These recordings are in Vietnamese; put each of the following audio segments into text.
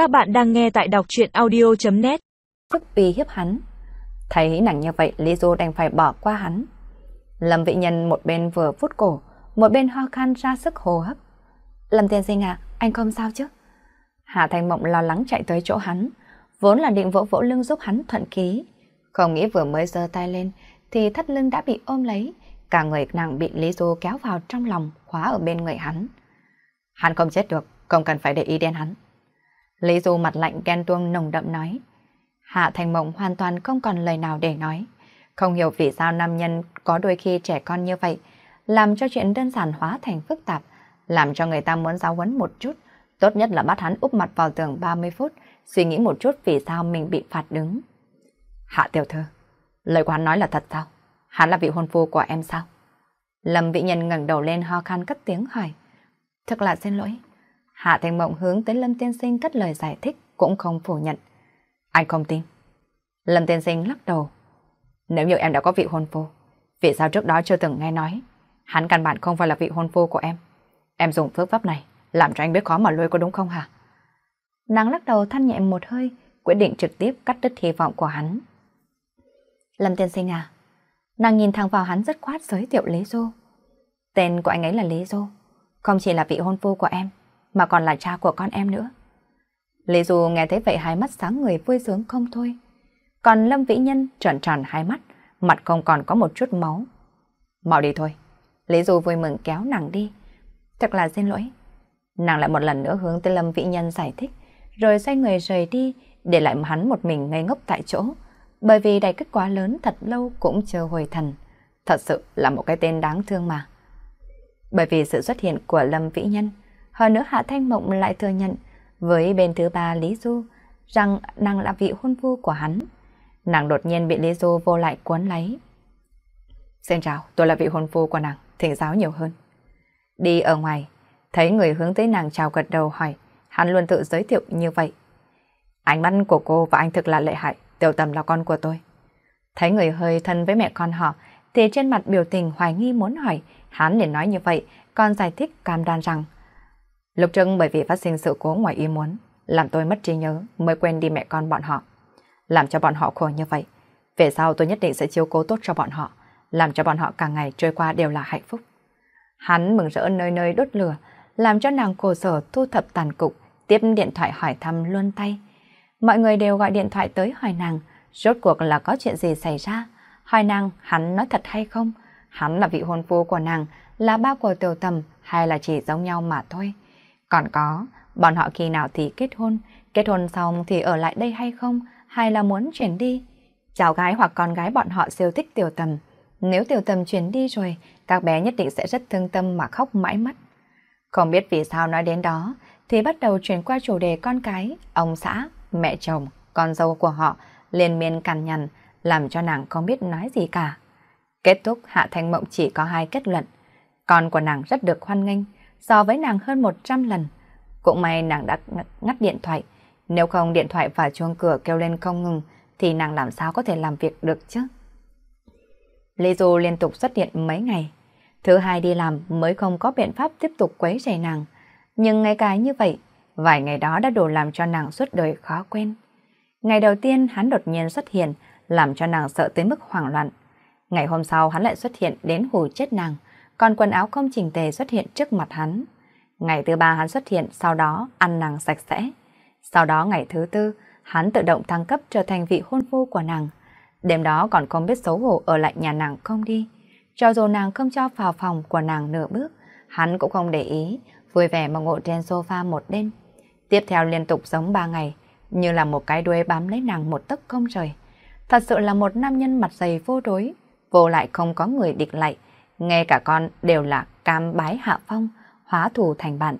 Các bạn đang nghe tại đọc truyện audio.net phức uy hiếp hắn. Thấy nàng như vậy, Lý Du đành phải bỏ qua hắn. Lâm Vị Nhân một bên vừa phút cổ, một bên ho khan ra sức hồ hấp. Lâm Tiên Sinh à, anh không sao chứ? Hạ Thành Mộng lo lắng chạy tới chỗ hắn, vốn là định vỗ vỗ lưng giúp hắn thuận khí. Không nghĩ vừa mới giơ tay lên, thì thắt lưng đã bị ôm lấy, cả người nàng bị Lý Du kéo vào trong lòng, khóa ở bên người hắn. Hắn không chết được, không cần phải để ý đến hắn. Lý Du mặt lạnh ghen tuông nồng đậm nói. Hạ Thành Mộng hoàn toàn không còn lời nào để nói. Không hiểu vì sao nam nhân có đôi khi trẻ con như vậy, làm cho chuyện đơn giản hóa thành phức tạp, làm cho người ta muốn giáo huấn một chút. Tốt nhất là bắt hắn úp mặt vào tường 30 phút, suy nghĩ một chút vì sao mình bị phạt đứng. Hạ tiểu thư, lời của hắn nói là thật sao? Hắn là vị hôn phu của em sao? Lâm vị nhân ngẩng đầu lên ho khan cất tiếng hỏi. Thật là xin lỗi. Hạ Thành Mộng hướng tới Lâm Tiên Sinh cất lời giải thích cũng không phủ nhận. Anh không tin. Lâm Tiên Sinh lắc đầu. Nếu như em đã có vị hôn phu, vì sao trước đó chưa từng nghe nói? Hắn căn bản không phải là vị hôn phu của em. Em dùng phương pháp này làm cho anh biết khó mà lôi có đúng không hả? Nàng lắc đầu than nhẹ một hơi, quyết định trực tiếp cắt đứt hy vọng của hắn. Lâm Tiên Sinh à, nàng nhìn thẳng vào hắn rất khoát giới thiệu Lý Dô. Tên của anh ấy là Lý Dô, không chỉ là vị hôn phu của em, mà còn là cha của con em nữa. Lý Du nghe thấy vậy hai mắt sáng người vui sướng không thôi. Còn Lâm Vĩ Nhân tròn tròn hai mắt, mặt không còn có một chút máu. Mau đi thôi. Lý Du vui mừng kéo nàng đi. Thật là xin lỗi. Nàng lại một lần nữa hướng tới Lâm Vĩ Nhân giải thích, rồi xoay người rời đi, để lại hắn một mình ngây ngốc tại chỗ. Bởi vì đại kết quá lớn thật lâu cũng chưa hồi thần. Thật sự là một cái tên đáng thương mà. Bởi vì sự xuất hiện của Lâm Vĩ Nhân, hơn nữa Hạ Thanh Mộng lại thừa nhận với bên thứ ba Lý Du rằng nàng là vị hôn phu của hắn. Nàng đột nhiên bị Lý Du vô lại cuốn lấy. Xin chào, tôi là vị hôn phu của nàng, thỉnh giáo nhiều hơn. Đi ở ngoài, thấy người hướng tới nàng chào gật đầu hỏi, hắn luôn tự giới thiệu như vậy. Ánh mắt của cô và anh thực là lệ hại, tiểu tầm là con của tôi. Thấy người hơi thân với mẹ con họ, thì trên mặt biểu tình hoài nghi muốn hỏi, hắn liền nói như vậy, còn giải thích cam đoan rằng Lúc trước bởi vì phát sinh sự cố ngoài ý muốn, làm tôi mất trí nhớ mới quên đi mẹ con bọn họ. Làm cho bọn họ khổ như vậy. Về sau tôi nhất định sẽ chiếu cố tốt cho bọn họ, làm cho bọn họ càng ngày trôi qua đều là hạnh phúc. Hắn mừng rỡ nơi nơi đốt lửa, làm cho nàng cổ sở thu thập tàn cục, tiếp điện thoại hỏi thăm luôn tay. Mọi người đều gọi điện thoại tới hỏi nàng, rốt cuộc là có chuyện gì xảy ra. Hỏi nàng, hắn nói thật hay không? Hắn là vị hôn phu của nàng, là ba của tiểu tầm hay là chỉ giống nhau mà thôi. Còn có, bọn họ khi nào thì kết hôn, kết hôn xong thì ở lại đây hay không, hay là muốn chuyển đi. Cháu gái hoặc con gái bọn họ siêu thích tiểu tầm. Nếu tiểu tầm chuyển đi rồi, các bé nhất định sẽ rất thương tâm mà khóc mãi mất. Không biết vì sao nói đến đó, thì bắt đầu chuyển qua chủ đề con cái, ông xã, mẹ chồng, con dâu của họ, liên miên cằn nhằn, làm cho nàng không biết nói gì cả. Kết thúc Hạ Thanh Mộng chỉ có hai kết luận. Con của nàng rất được hoan nghênh, so với nàng hơn 100 lần. Cũng may nàng đã ngắt điện thoại, nếu không điện thoại và chuông cửa kêu lên không ngừng thì nàng làm sao có thể làm việc được chứ? Lê Du liên tục xuất hiện mấy ngày. Thứ hai đi làm mới không có biện pháp tiếp tục quấy rầy nàng. Nhưng ngay cái như vậy, vài ngày đó đã đủ làm cho nàng suốt đời khó quên. Ngày đầu tiên hắn đột nhiên xuất hiện, làm cho nàng sợ tới mức hoảng loạn. Ngày hôm sau hắn lại xuất hiện đến hù chết nàng còn quần áo không chỉnh tề xuất hiện trước mặt hắn. Ngày thứ ba hắn xuất hiện, sau đó ăn nàng sạch sẽ. Sau đó ngày thứ tư, hắn tự động thăng cấp trở thành vị hôn phu của nàng. Đêm đó còn không biết xấu hổ ở lại nhà nàng không đi. Cho dù nàng không cho vào phòng của nàng nửa bước, hắn cũng không để ý, vui vẻ mà ngồi trên sofa một đêm. Tiếp theo liên tục giống ba ngày, như là một cái đuôi bám lấy nàng một tấc không rời. Thật sự là một nam nhân mặt dày vô đối, vô lại không có người địch lại, ngay cả con đều là cam bái hạ phong, hóa thù thành bạn.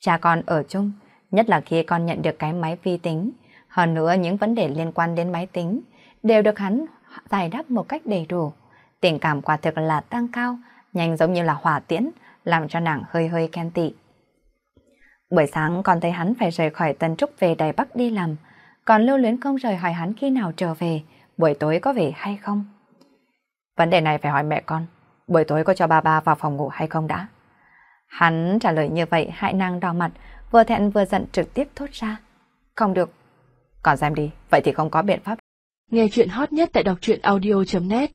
Cha con ở chung, nhất là khi con nhận được cái máy vi tính, hơn nữa những vấn đề liên quan đến máy tính đều được hắn giải đáp một cách đầy đủ. Tình cảm quả thực là tăng cao, nhanh giống như là hỏa tiễn, làm cho nàng hơi hơi khen tị. Buổi sáng con thấy hắn phải rời khỏi Tân Trúc về Đài Bắc đi làm, còn lưu luyến không rời hỏi hắn khi nào trở về, buổi tối có về hay không. Vấn đề này phải hỏi mẹ con buổi tối có cho ba ba vào phòng ngủ hay không đã? Hắn trả lời như vậy hại nàng đỏ mặt, vừa thẹn vừa giận trực tiếp thốt ra. Không được. Còn xem đi, vậy thì không có biện pháp. Nghe chuyện hot nhất tại đọc truyện audio.net